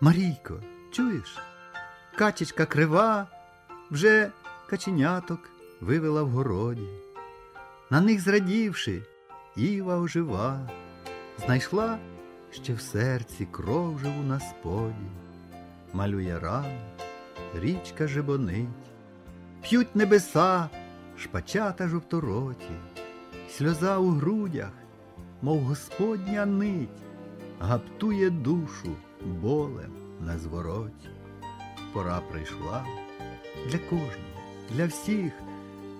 Марійко, чуєш? Качечка крива вже каченяток вивела в городі. На них зрадівши, Іва ожива, знайшла ще в серці кров живу на споді, малює рану, річка жебонить, п'ють небеса, шпачата жовтороті, сльоза у грудях, мов Господня нить, гаптує душу болем на звороті. Пора прийшла для кожного, для всіх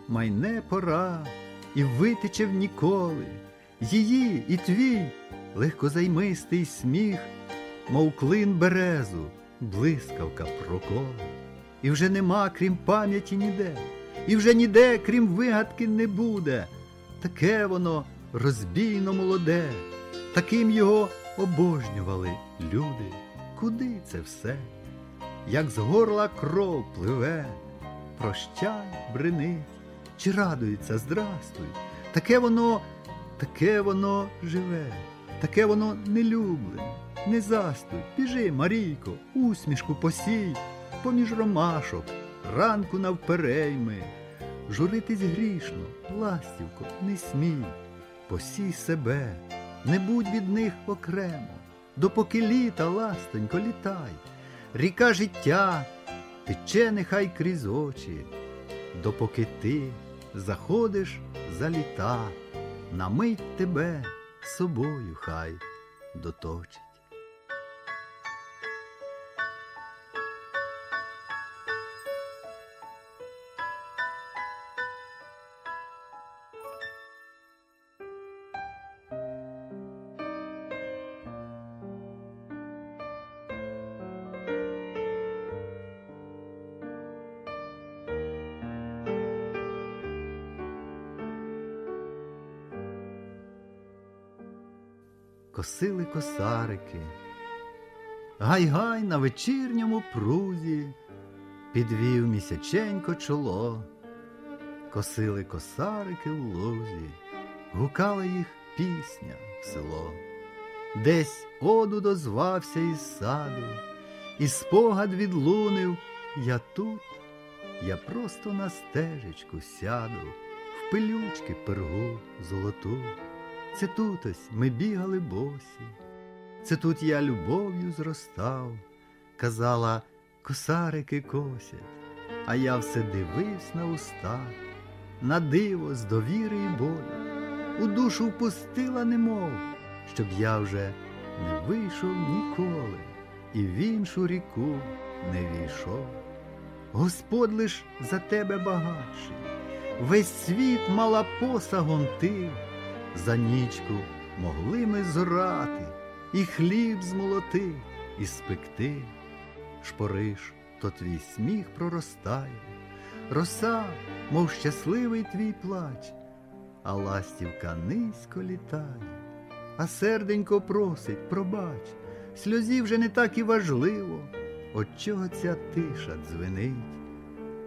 майне пора і витече в ніколи. Її і твій легкозаймистий сміх, мов клин березу, блискавка проколи. І вже нема, крім пам'яті, ніде, і вже ніде, крім вигадки, не буде. Таке воно розбійно молоде, таким його обожнювали люди. Куди це все? Як з горла кров пливе, прощай, бринить, чи радується, здрастуй, таке воно, таке воно живе, таке воно нелюблене, не застуй, біжи, Марійко, усмішку посій, поміж ромашок, ранку навперейми. Журитись грішно, ластівко, не смій, посій себе, не будь від них окремо, допоки літа, ластонько, літай, ріка життя тече нехай крізь очі, допоки ти заходиш за літа, намить тебе собою хай доточить. Косили косарики, гай-гай на вечірньому прузі підвів місяченько чоло, косили косарики в лузі, гукала їх пісня в село. Десь оду дозвався із саду, і спогад відлунив я тут, я просто на стежечку сяду, в пилючки пергу золоту. Це тут ось ми бігали босі, це тут я любов'ю зростав, казала, косарики косять, а я все дивився на уста, на диво з довіри і болю, у душу впустила, немов, щоб я вже не вийшов ніколи і в іншу ріку не війшов. Господь лиш за тебе багатший, весь світ мала посагом ти. За нічку могли ми зорати, і хліб змолоти, і спекти. Шпориш, то твій сміх проростає, роса, мов щасливий твій плач, а ластівка низько літає, а серденько просить, пробач, сльозі вже не так і важливо, от чого ця тиша дзвенить.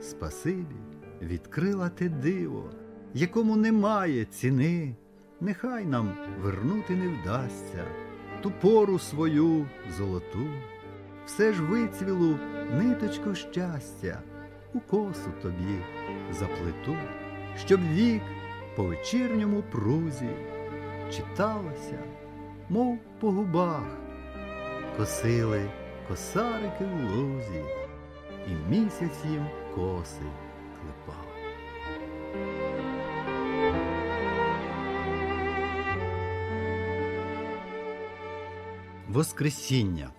Спасибі, відкрила те диво, якому немає ціни нехай нам вернути не вдасться ту пору свою золоту, все ж вицвілу ниточку щастя, у косу тобі заплету, щоб вік по вечірньому прузі читалося, мов по губах, косили косарики в лузі, і місяць їм коси клепав. Воскресіння.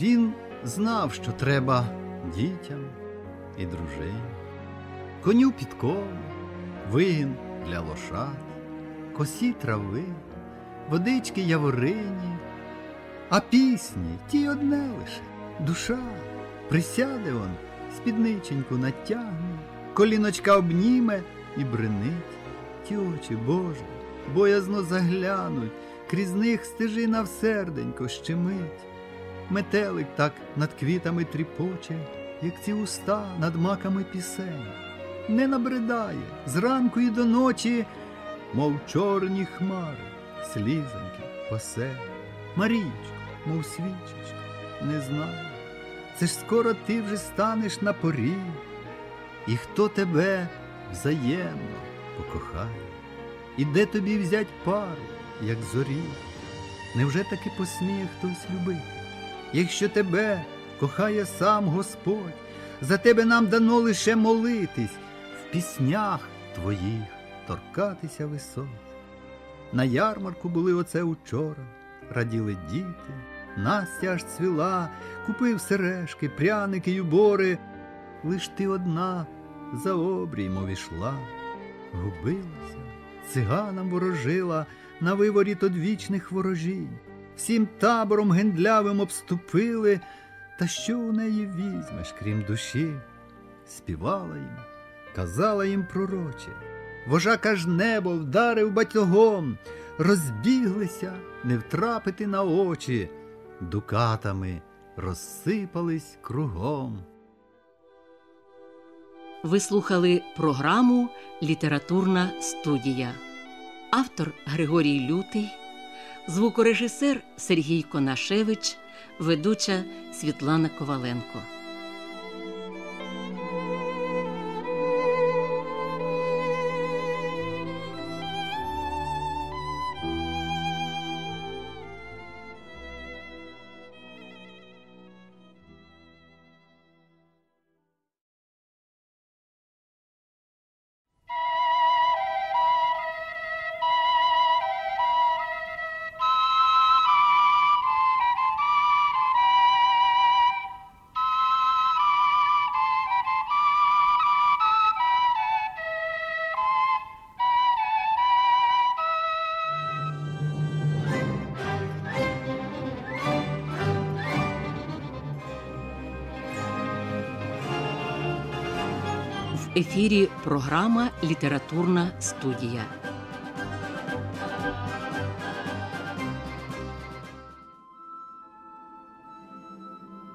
Він знав, що треба дітям і дружині, коню підкову, вигін для лошад, косі трави, водички яворині, а пісні ті одне лише душа. Присяде он, спідниченьку натягне, коліночка обніме і бренить, ті очі Боже, боязно заглянуть крізь них стежина в серденько щемить. Метелик так над квітами тріпоче, як ці уста над маками пісень, не набридає зранку і до ночі, мов чорні хмари, слізоньки, пасе, Марічко, мов свічечка, не знаю. Це ж скоро ти вже станеш на порі, і хто тебе взаємно покохає, і де тобі взять пару, як зорі? Невже таки посміє хтось любити? Якщо тебе кохає сам Господь, за тебе нам дано лише молитись, в піснях твоїх торкатися висот. На ярмарку були оце учора, раділи діти, Настя аж цвіла, купив сережки, пряники й убори. Лиш ти одна за обрій, мов ішла, губилася, циганам ворожила на виворіт одвічних ворожінь. Всім табором гендлявим обступили, та що у неї візьмеш, крім душі? Співала їм, казала їм пророче. Вожак аж небо вдарив батогом, розбіглися, не втрапити на очі, дукатами розсипались кругом. Ви слухали програму Літературна студія. Автор Григорій Лютий, звукорежисер Сергій Конашевич, ведуча Світлана Коваленко. Ефірі програма Літературна студія.